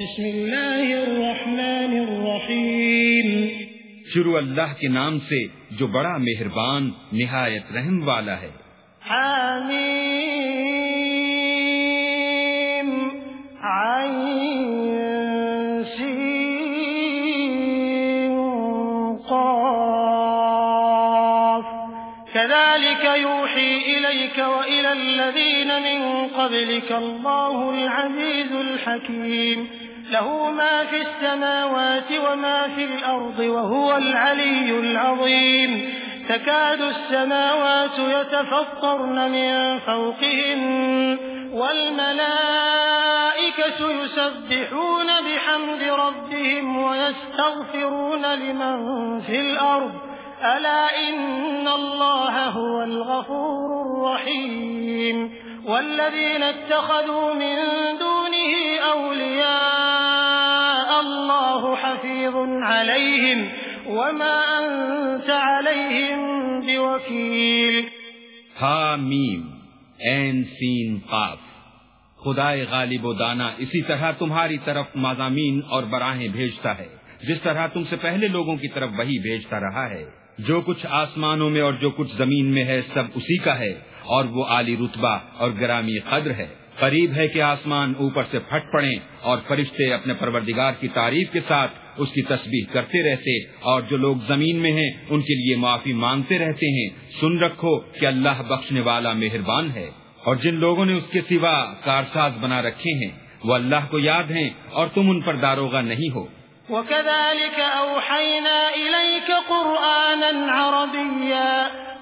بسم اللہ الرحمن الرحیم۔ شروع اللہ کے نام سے جو بڑا مہربان نہایت رحم والا ہے۔ حامیم۔ عین سین قاف۔ كذلك يوحي إليك وإلى الذين من قبلك الله العزيز الحكيم له ما في السماوات وما في الأرض وهو العلي العظيم. تكاد السماوات يتفطرن من فوقهن والملائكة يسبحون بحمد ربهم ويستغفرون لمن في الأرض. ألا إن الله هو الغفور الرحيم. والذين اتخذوا من دونه أولياء حفيظ عليهم وما أنت عليهم بوكيل. حامیم این سین قاف، خدائے غالب و دانا اسی طرح تمہاری طرف مضامین اور براہیں بھیجتا ہے، جس طرح تم سے پہلے لوگوں کی طرف وہی بھیجتا رہا ہے۔ جو کچھ آسمانوں میں اور جو کچھ زمین میں ہے، سب اسی کا ہے، اور وہ عالی رتبہ اور گرامی قدر ہے۔ قریب ہے کہ آسمان اوپر سے پھٹ پڑے اور فرشتے اپنے پروردگار کی تعریف کے ساتھ اس کی تسبیح کرتے رہتے اور جو لوگ زمین میں ہیں، ان کے لیے معافی مانگتے رہتے ہیں۔ سن رکھو کہ اللہ بخشنے والا مہربان ہے۔ اور جن لوگوں نے اس کے سوا کارساز بنا رکھے ہیں، وہ اللہ کو یاد ہیں اور تم ان پر داروغہ نہیں ہو۔ وكذلك أوحينا إليك قرآنا عربيا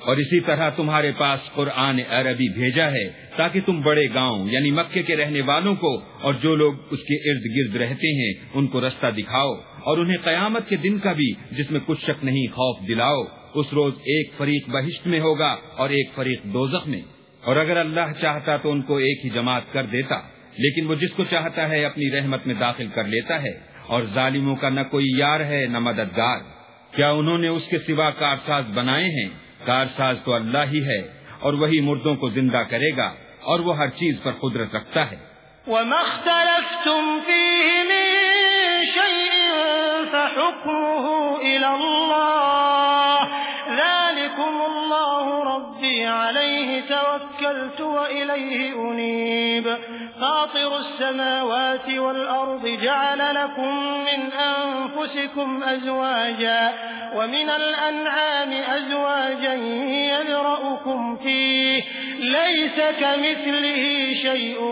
اور اسی طرح تمہارے پاس قرآن عربی بھیجا ہے تاکہ تم بڑے گاؤں یعنی مکے کے رہنے والوں کو اور جو لوگ اس کے ارد گرد رہتے ہیں ان کو رستہ دکھاؤ اور انہیں قیامت کے دن کا بھی جس میں کچھ شک نہیں خوف دلاؤ۔ اس روز ایک فریق بہشت میں ہوگا اور ایک فریق دوزخ میں۔ اور اگر اللہ چاہتا تو ان کو ایک ہی جماعت کر دیتا، لیکن وہ جس کو چاہتا ہے اپنی رحمت میں داخل کر لیتا ہے۔ اور ظالموں کا نہ کوئی یار ہے نہ مددگار۔ کیا انہوں نے اس کے سوا کارساز بنائے ہیں؟ کارساز تو اللہ ہی ہے اور وہی مردوں کو زندہ کرے گا اور وہ ہر چیز پر قدرت رکھتا ہے۔ وما اختلفتم فيه من شيء فحكمه إلى الله عليه توكلت وإليه أنيب. فاطر السماوات والأرض جعل لكم من أنفسكم أزواجا ومن الأنعام أزواجا يذرأكم فيه. ليس كمثله شيء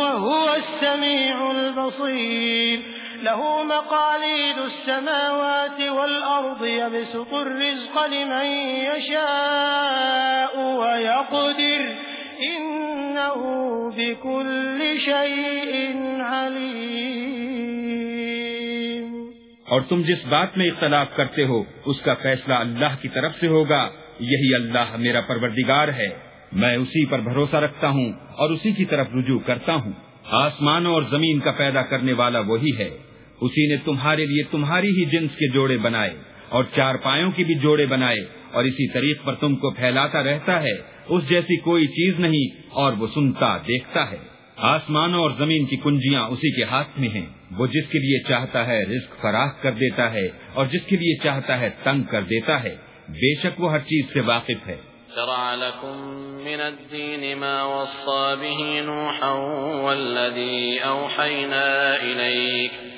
وهو السميع البصير. له مقاليد السماوات والأرض يبسط الرزق لمن يشاء ويقدر. إنه بكل شيء عليم. اور تم جس بات میں اختلاف کرتے ہو، اس کا فیصلہ اللہ کی طرف سے ہوگا۔ یہی اللہ میرا پروردگار ہے۔ میں اسی پر بھروسہ رکھتا ہوں اور اسی کی طرف رجوع کرتا ہوں۔ آسمانوں اور زمین کا پیدا کرنے والا وہی ہے۔ اسی نے تمہارے لیے تمہاری ہی جنس کے جوڑے بنائے اور چار پایوں کی بھی جوڑے بنائے اور اسی طریق پر تم کو پھیلاتا رہتا ہے، اس جیسی کوئی چیز نہیں اور وہ سنتا دیکھتا ہے۔ آسمانوں اور زمین کی کنجیاں اسی کے ہاتھ میں ہیں، وہ جس کے لیے چاہتا ہے رزق فراخ کر دیتا ہے اور جس کے لیے چاہتا ہے تنگ کر دیتا ہے۔ بے شک وہ ہر چیز سے واقف ہے۔ شرع لكم من الدين ما وصى به نوحا والذي أوحينا إليك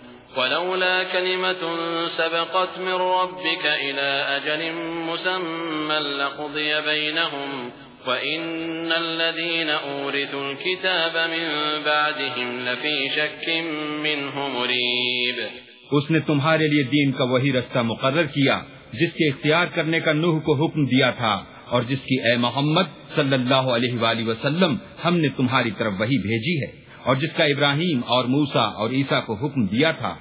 ولولا كلمة سبقت من ربك إلى أجل مسمى لقضي بينهم وإن الذين أورثوا الكتاب من بعدهم لفي شك منه مريب. اس نے تمہارے لیے دین کا وہی رستہ مقرر کیا جس کے اختیار کرنے کا نوح کو حکم دیا تھا اور جس کی اے محمد صلی اللہ علیہ وآلہ وسلم ہم نے تمہاری طرف وہی بھیجی ہے۔ اور جس کا ابراہیم اور موسا اور عیسیٰ کو حکم دیا تھا،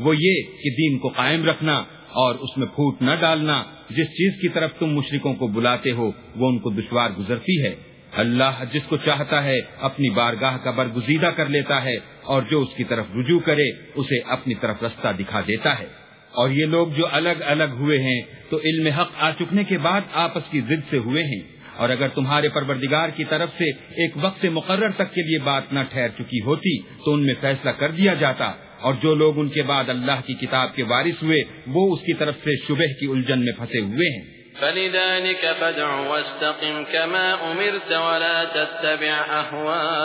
وہ یہ کہ دین کو قائم رکھنا اور اس میں پھوٹ نہ ڈالنا۔ جس چیز کی طرف تم مشرکوں کو بلاتے ہو، وہ ان کو دشوار گزرتی ہے۔ اللہ جس کو چاہتا ہے، اپنی بارگاہ کا برگزیدہ کر لیتا ہے اور جو اس کی طرف رجوع کرے، اسے اپنی طرف رستہ دکھا دیتا ہے۔ اور یہ لوگ جو الگ الگ ہوئے ہیں، تو علم حق آ چکنے کے بعد آپس کی ضد سے ہوئے ہیں۔ اور اگر تمہارے پروردگار کی طرف سے ایک وقت مقرر تک کے لیے بات نہ ٹھہر چکی ہوتی تو ان میں فیصلہ کر دیا جاتا اور جو لوگ ان کے بعد اللہ کی کتاب کے وارث ہوئے وہ اس کی طرف سے شبہ کی الجھن میں پھنسے ہوئے ہیں۔ فلذلك فدع واستقم كما أمرت ولا تتبع أهواءهم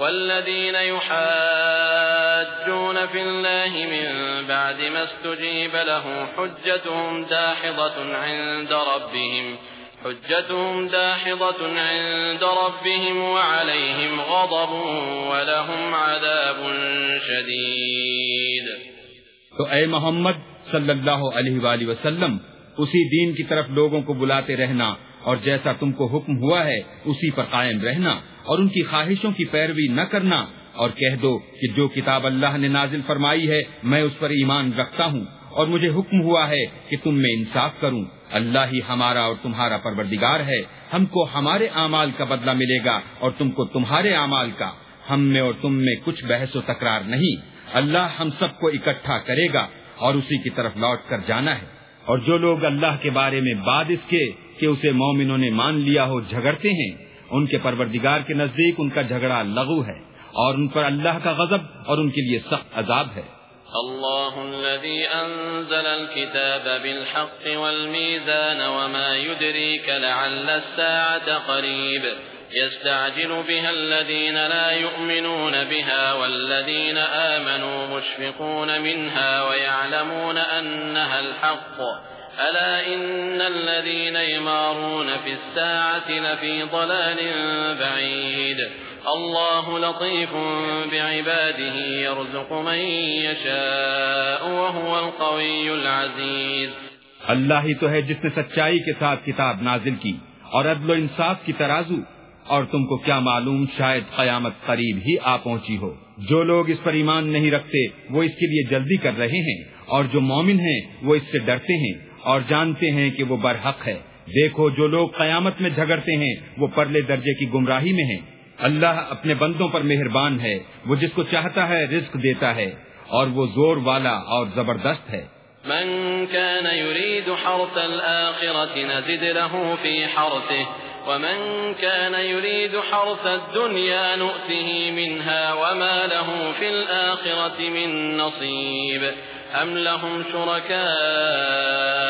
والذين يحاجون في الله من بعد ما استجيب له حجتهم داحضة عند ربهم، حجتهم داحضة عند ربهم وعليهم غضب ولهم عذاب شديد. تو اے محمد صلی اللہ علیہ وآلہ وسلم، اسی دین کی طرف لوگوں کو بلاتے رہنا اور جیسا تم کو حکم ہوا ہے، اسی پر قائم رہنا۔ اور ان کی خواہشوں کی پیروی نہ کرنا اور کہہ دو کہ جو کتاب اللہ نے نازل فرمائی ہے، میں اس پر ایمان رکھتا ہوں اور مجھے حکم ہوا ہے کہ تم میں انصاف کروں۔ اللہ ہی ہمارا اور تمہارا پروردگار ہے۔ ہم کو ہمارے اعمال کا بدلہ ملے گا اور تم کو تمہارے اعمال کا۔ ہم میں اور تم میں کچھ بحث و تکرار نہیں۔ اللہ ہم سب کو اکٹھا کرے گا اور اسی کی طرف لوٹ کر جانا ہے۔ اور جو لوگ اللہ کے بارے میں بعد اس کے کہ اسے مومنوں نے مان لیا ہو، جھگڑتے ہیں۔ ان کے پروردگار کے نزدیک ان کا جھگڑا لغو ہے اور ان پر اللہ کا غضب اور ان کے لیے سخت عذاب ہے۔ الله الذي أنزل الكتاب بالحق والميزان وما يدريك لعل الساعة قريب يستعجل بها الذين لا يؤمنون بها والذين آمنوا مشفقون منها ويعلمون أنها الحق ألا إن الذين يمارون في الساعة لفي ضلال بعيد الله لطيف بعباده، يرزق من يشاء وهو القوي العزيز. اللہ ہی تو ہے جس نے سچائی کے ساتھ کتاب نازل کی اور عدل و انصاف کی ترازو، اور تم کو کیا معلوم شاید قیامت قریب ہی آ پہنچی ہو۔ جو لوگ اس پر ایمان نہیں رکھتے، وہ اس کے لیے جلدی کر رہے ہیں اور جو مومن ہیں، وہ اس سے ڈرتے ہیں۔ اور جانتے ہیں کہ وہ برحق ہے۔ دیکھو، جو لوگ قیامت میں جھگڑتے ہیں، وہ پرلے درجے کی گمراہی میں ہیں۔ اللہ اپنے بندوں پر مہربان ہے، وہ جس کو چاہتا ہے رزق دیتا ہے، اور وہ زور والا اور زبردست ہے۔ من كان يريد حرث الآخرة نزد له في حرثه، ومن كان يريد حرث الدنيا نؤته منها وما له في الآخرة من نصيب. أم لهم شركاء؟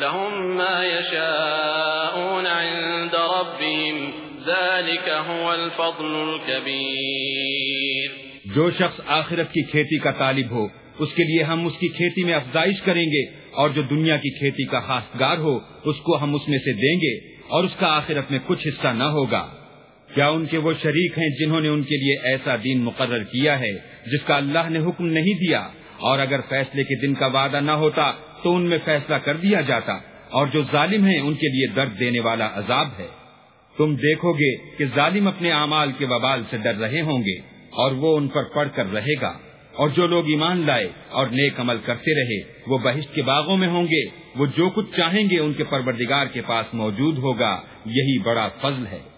لهم ما يشاءون عند ربهم، ذلك هو الفضل الكبير. جو شخص آخرت کی کھیتی کا طالب ہو، اس کے لیے ہم اس کی کھیتی میں افزائش کریں گے، اور جو دنیا کی کھیتی کا خاصگار ہو، اس کو ہم اس میں سے دیں گے، اور اس کا آخرت میں کچھ حصہ نہ ہوگا۔ کیا ان کے وہ شریک ہیں جنہوں نے ان کے لیے ایسا دین مقرر کیا ہے، جس کا اللہ نے حکم نہیں دیا؟ اور اگر فیصلے کے دن کا وعدہ نہ ہوتا تو ان میں فیصلہ کر دیا جاتا اور جو ظالم ہیں ان کے لیے درد دینے والا عذاب ہے۔ تم دیکھو گے کہ ظالم اپنے اعمال کے وبال سے ڈر رہے ہوں گے اور وہ ان پر پڑھ کر رہے گا۔ اور جو لوگ ایمان لائے اور نیک عمل کرتے رہے، وہ بہشت کے باغوں میں ہوں گے۔ وہ جو کچھ چاہیں گے ان کے پروردگار کے پاس موجود ہوگا، یہی بڑا فضل ہے۔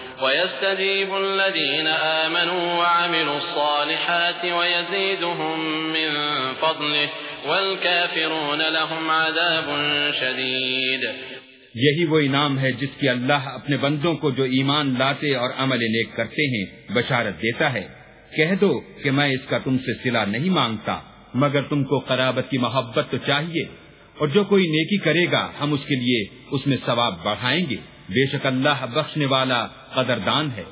ويستجيب الذين آمنوا وعملوا الصالحات ويزيدهم من فضله والكافرون لهم عذاب شديد یہی وہ انعام ہے جس کی اللہ اپنے بندوں کو جو ایمان لاتے اور عمل نیک کرتے ہیں بشارت دیتا ہے۔ کہہ دو کہ میں اس کا تم سے سلا نہیں مانگتا، مگر تم کو قرابت کی محبت تو چاہیے۔ اور جو کوئی نیکی کرے گا، ہم اس کے لیے اس میں ثواب بڑھائیں گے۔ بے شک اللہ بخشنے والا قدردان ہے۔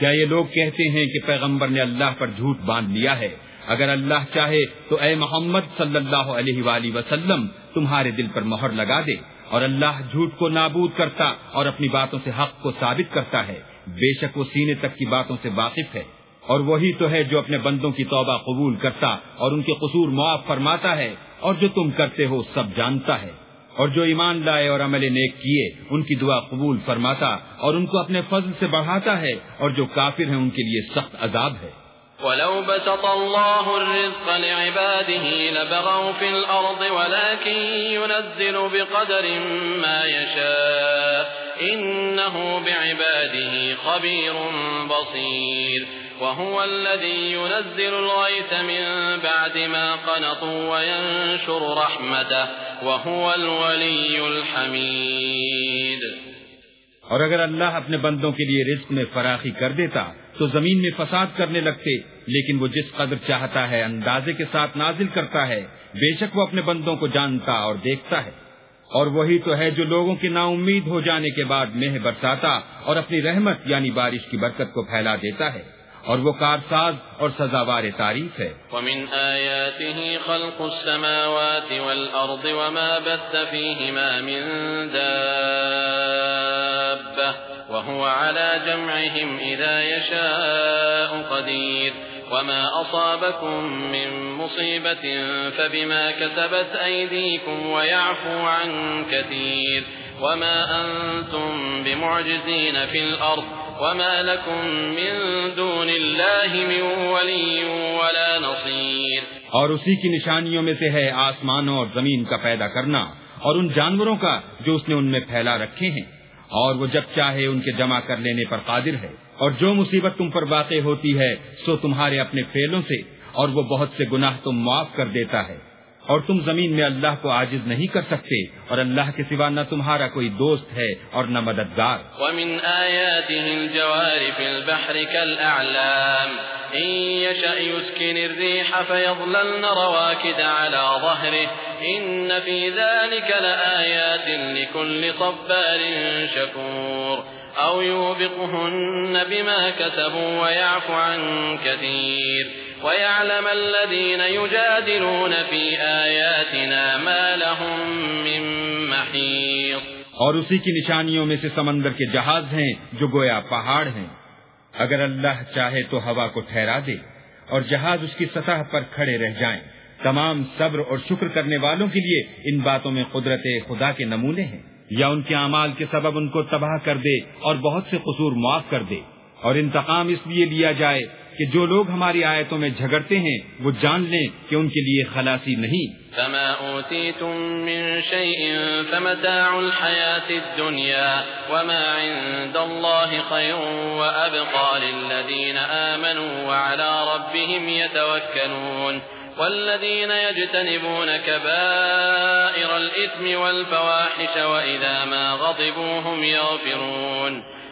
کیا یہ لوگ کہتے ہیں کہ پیغمبر نے اللہ پر جھوٹ باندھ لیا ہے؟ اگر اللہ چاہے تو اے محمد صلی اللہ علیہ وآلہ وسلم، تمہارے دل پر مہر لگا دے۔ اور اللہ جھوٹ کو نابود کرتا اور اپنی باتوں سے حق کو ثابت کرتا ہے۔ بے شک وہ سینے تک کی باتوں سے واقف ہے۔ اور وہی تو ہے جو اپنے بندوں کی توبہ قبول کرتا اور ان کے قصور معاف فرماتا ہے اور جو تم کرتے ہو سب جانتا ہے۔ اور جو ایمان لائے اور عمل نیک کیے، ان کی دعا قبول فرماتا اور ان کو اپنے فضل سے بڑھاتا ہے اور جو کافر ہیں ان کے لیے سخت عذاب ہے۔ ولو بسط الله الرزق لعباده لبغوا في الأرض ولكن ينزل بقدر ما يشاء إنه بعباده خبير بصير وهو الذي ينزل الغيث من بعد ما قنطوا وينشر رحمته، وهو الولي الحميد. اور اگر اللہ اپنے بندوں کے لیے رزق میں فراخی کر دیتا، تو زمین میں فساد کرنے لگتے، لیکن وہ جس قدر چاہتا ہے اندازے کے ساتھ نازل کرتا ہے، بے شک وہ اپنے بندوں کو جانتا اور دیکھتا ہے۔ اور وہی تو ہے جو لوگوں کی نا امید ہو جانے کے بعد مہ برساتا اور اپنی رحمت یعنی بارش کی برکت کو پھیلا دیتا ہے۔ اور وہ کارساز اور سزاوار تعریف ہے۔ ومن آياته خلق السماوات والأرض وما بث فيهما من دابة وهو على جمعهم إذا يشاء قدير وما أصابكم من مصيبة فبما كسبت أيديكم ويعفو عن كثير وما أنتم بمعجزين في الأرض وما لكم من دون الله من ولي ولا نصير۔ اور اسی کی نشانیوں میں سے ہے آسمانوں اور زمین کا پیدا کرنا اور ان جانوروں کا جو اس نے ان میں پھیلا رکھے ہیں۔ اور وہ جب چاہے ان کے جمع کر لینے پر قادر ہے۔ اور جو مصیبت تم پر واقع ہوتی ہے، سو تمہارے اپنے فیلوں سے اور وہ بہت سے گناہ تم معاف کر دیتا ہے۔ اور تم زمین میں اللہ کو عاجز نہیں کر سکتے اور اللہ کے سوا نہ تمہارا کوئی دوست ہے اور نہ مددگار۔ ومن آياته الجوار في البحر كالأعلام إن يشأ يسكن الريح فيظللن رواكد على ظهره إن في ذلك لآيات لكل صبار شكور أو يوبقهن بما كسبوا ويعفو عن كثير ويعلم الذين يجادلون في آياتنا ما لهم من محيط اور اسی کی نشانیوں میں سے سمندر کے جہاز ہیں جو گویا پہاڑ ہیں۔ اگر اللہ چاہے تو ہوا کو ٹھہرا دے اور جہاز اس کی سطح پر کھڑے رہ جائیں۔ تمام صبر اور شکر کرنے والوں کے لیے ان باتوں میں قدرت خدا کے نمونے ہیں۔ یا ان کے اعمال کے سبب ان کو تباہ کر دے اور بہت سے قصور معاف کر دے اور انتقام اس لیے لیا جائے کہ جو لوگ ہماری آیتوں میں جھگڑتے ہیں، وہ جان لیں کہ ان کے لیے خلاصی نہیں۔ فما أوتيتم من شيء فمتاع الحياة الدنيا وما عند الله خير وأبقى للذين آمنوا وعلى ربهم يتوكلون والذين يجتنبون كبائر الإثم والفواحش وإذا ما غضبوا هم يغفرون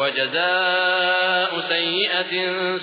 وجزاء سيئة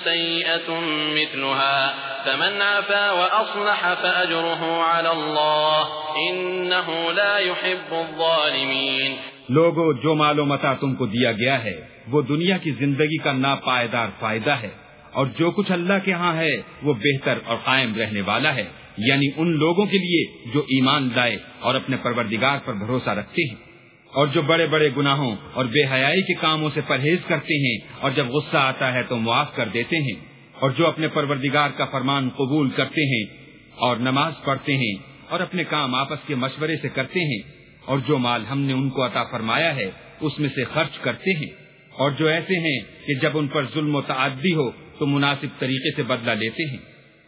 سيئة مثلها، فمن عفا وأصلح فأجره على الله، إنه لا يحب الظالمين. لوگو، جو مال و متا تم کو دیا گیا ہے، وہ دنیا کی زندگی کا ناپائیدار فائدہ ہے، اور جو کچھ اللہ کے ہاں ہے، وہ بہتر اور قائم رہنے والا ہے۔ یعنی ان لوگوں کے لیے جو ایمان لائے اور اپنے پروردگار پر بھروسہ رکھتے ہیں۔ اور جو بڑے بڑے گناہوں اور بے حیائی کے کاموں سے پرہیز کرتے ہیں اور جب غصہ آتا ہے تو معاف کر دیتے ہیں اور جو اپنے پروردگار کا فرمان قبول کرتے ہیں اور نماز پڑھتے ہیں اور اپنے کام آپس کے مشورے سے کرتے ہیں اور جو مال ہم نے ان کو عطا فرمایا ہے، اس میں سے خرچ کرتے ہیں۔ اور جو ایسے ہیں کہ جب ان پر ظلم و تعدی ہو تو مناسب طریقے سے بدلہ لیتے ہیں۔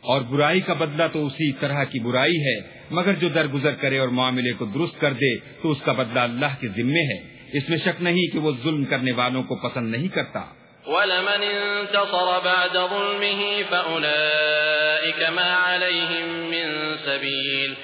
اور برائی کا بدلہ تو اسی طرح کی برائی ہے مگر جو درگزر کرے اور معاملے کو درست کر دے تو اس کا بدلہ اللہ کے ذمے ہے۔ اس میں شک نہیں کہ وہ ظلم کرنے والوں کو پسند نہیں کرتا۔ وَلَمَنِ انتصر بعد ظلمه فَأُولَئِكَ مَا عَلَيْهِم مِّن سَبِيلٍ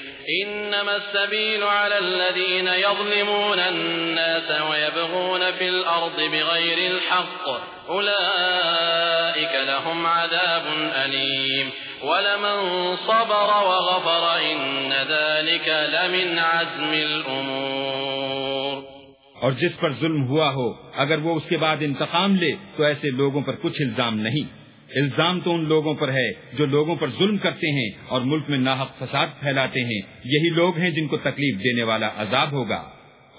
إِنَّمَا السَّبِيلُ عَلَى الَّذِينَ يَظْلِمُونَ النَّاسَ وَيَبْغُونَ فِي الْأَرْضِ بِغَيْرِ الْحَقِّ أُولَئِكَ لَهُمْ عَذَابٌ أَلِيمٌ ولمن صبر وغفر إن ذلك لمن عزم الأمور. اور جس پر ظلم ہوا ہو، اگر وہ اس کے بعد انتقام لے، تو ایسے لوگوں پر کچھ الزام نہیں۔ الزام تو ان لوگوں پر ہے جو لوگوں پر ظلم کرتے ہیں اور ملک میں ناحق فساد پھیلاتے ہیں۔ یہی لوگ ہیں جن کو تکلیف دینے والا عذاب ہوگا۔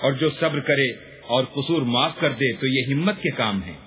اور جو صبر کرے اور قصور معاف کر دے، تو یہ ہمت کے کام ہیں۔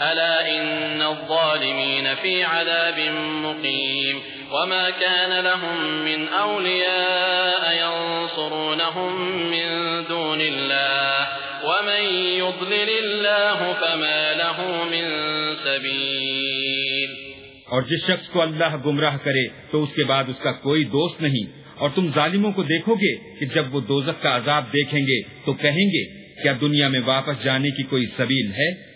ألا إن الظالمين في عذاب مقيم وما كان لهم من أولياء ينصرونهم من دون الله ومن يضلل الله فما له من سبيل اور جس شخص کو اللہ گمراہ کرے تو اس کے بعد اس کا کوئی دوست نہیں۔ اور تم ظالموں کو دیکھو گے کہ جب وہ دوزک کا عذاب دیکھیں گے تو کہیں گے، کیا دنیا میں واپس جانے کی کوئی سبیل ہے؟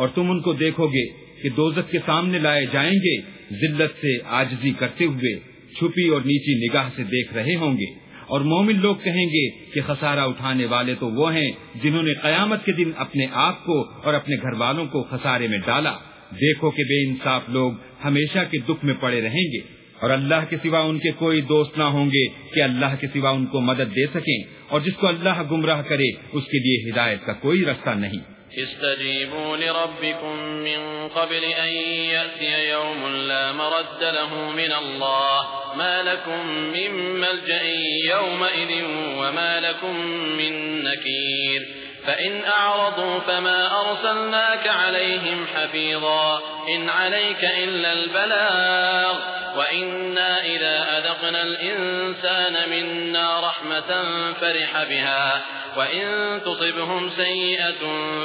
اور تم ان کو دیکھو گے کہ دوزک کے سامنے لائے جائیں گے، ذلت سے آجزی کرتے ہوئے چھپی اور نیچی نگاہ سے دیکھ رہے ہوں گے۔ اور مومن لوگ کہیں گے کہ خسارہ اٹھانے والے تو وہ ہیں جنہوں نے قیامت کے دن اپنے آپ کو اور اپنے گھر والوں کو خسارے میں ڈالا۔ دیکھو کہ بے انصاف لوگ ہمیشہ کے دکھ میں پڑے رہیں گے۔ اور اللہ کے سوا ان کے کوئی دوست نہ ہوں گے کہ اللہ کے سوا ان کو مدد دے سکیں۔ اور جس کو اللہ گمراہ کرے، اس کے لیے ہدایت کا کوئی رستہ نہیں۔ استجيبوا لربكم من قبل أن يأتي يوم لا مرد له من الله. ما لكم من ملجأ يومئذ وما لكم من نكير. فإن أعرضوا فما أرسلناك عليهم حفيظا. إن عليك إلا البلاغ. وإنا إذا أذقنا الإنسان منا رحمة فرح بها. وإن تصبهم سيئة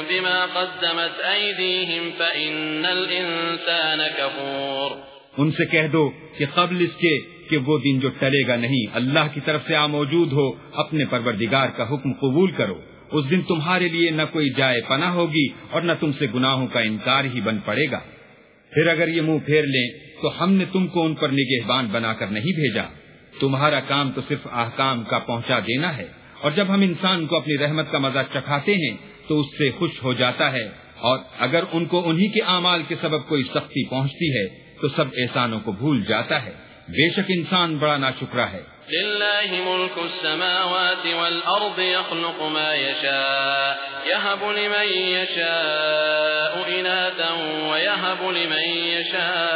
بما قدمت أيديهم فإن الإنسان كفور ان سے کہہ دو کہ قبل اس کے کہ وہ دن جو ٹلے گا نہیں، اللہ کی طرف سے آ موجود ہو، اپنے پروردگار کا حکم قبول کرو۔ اس دن تمہارے لیے نہ کوئی جائے پناہ ہوگی اور نہ تم سے گناہوں کا انکار ہی بن پڑے گا۔ پھر اگر یہ منہ پھیر لیں، تو ہم نے تم کو ان پر نگہبان بنا کر نہیں بھیجا۔ تمہارا کام تو صرف احکام کا پہنچا دینا ہے۔ اور جب ہم انسان کو اپنی رحمت کا مزہ چکھاتے ہیں تو اس سے خوش ہو جاتا ہے اور اگر ان کو انہی کے اعمال کے سبب کوئی سختی پہنچتی ہے تو سب احسانوں کو بھول جاتا ہے۔ بے شک انسان بڑا نا شکرا ہے۔ لله ملك السماوات والأرض يخلق ما يشاء يهب لمن يشاء إناثا ويهب لمن يشاء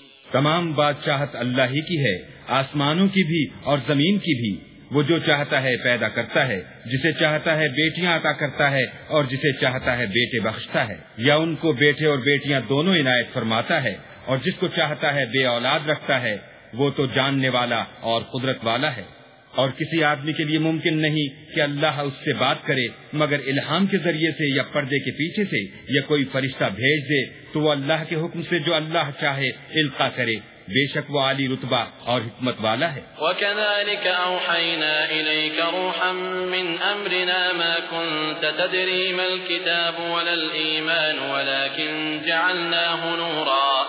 تمام بادشاہت اللہ ہی کی ہے، آسمانوں کی بھی اور زمین کی بھی۔ وہ جو چاہتا ہے پیدا کرتا ہے، جسے چاہتا ہے بیٹیاں عطا کرتا ہے اور جسے چاہتا ہے بیٹے بخشتا ہے۔ یا ان کو بیٹے اور بیٹیاں دونوں عنایت فرماتا ہے اور جس کو چاہتا ہے بے اولاد رکھتا ہے، وہ تو جاننے والا اور قدرت والا ہے۔ اور کسی آدمی کے لیے ممکن نہیں کہ اللہ اس سے بات کرے، مگر الہام کے ذریعے سے یا پردے کے پیچھے سے یا کوئی فرشتہ بھیج دے، تو وہ اللہ کے حکم سے جو اللہ چاہے القا کرے۔ بے شک وہ عالی رتبہ اور حکمت والا ہے۔ وَكَذَلِكَ أَوْحَيْنَا إِلَيْكَ رُوحًا مِّنْ أَمْرِنَا مَا كُنْتَ تَدْرِي مَا الْكِتَابُ وَلَا الْإِيمَانُ وَلَكِنْ جَعَلْنَاهُ نُورًا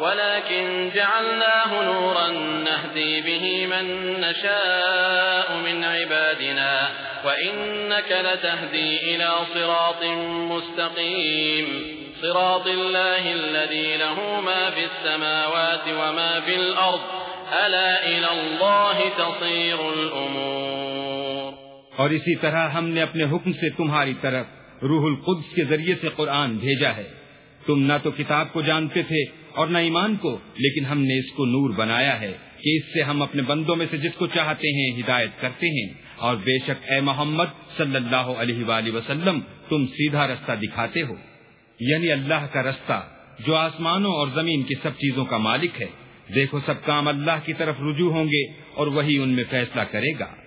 ولكن جعلناه نورا نهدي به من نشاء من عبادنا وإنك لتهدي إلى صراط مستقيم. صراط الله الذي له ما في السماوات وما في الأرض. ألا إلى الله تصير الأمور. اور اسی طرح ہم نے اپنے حکم سے تمہاری طرف روح القدس کے ذریعے سے قرآن بھیجا ہے۔ تم نہ تو کتاب کو جانتے تھے اور نہ ایمان کو، لیکن ہم نے اس کو نور بنایا ہے کہ اس سے ہم اپنے بندوں میں سے جس کو چاہتے ہیں ہدایت کرتے ہیں۔ اور بے شک اے محمد صلی اللہ علیہ وآلہ وسلم، تم سیدھا رستہ دکھاتے ہو۔ یعنی اللہ کا رستہ، جو آسمانوں اور زمین کی سب چیزوں کا مالک ہے۔ دیکھو، سب کام اللہ کی طرف رجوع ہوں گے اور وہی ان میں فیصلہ کرے گا۔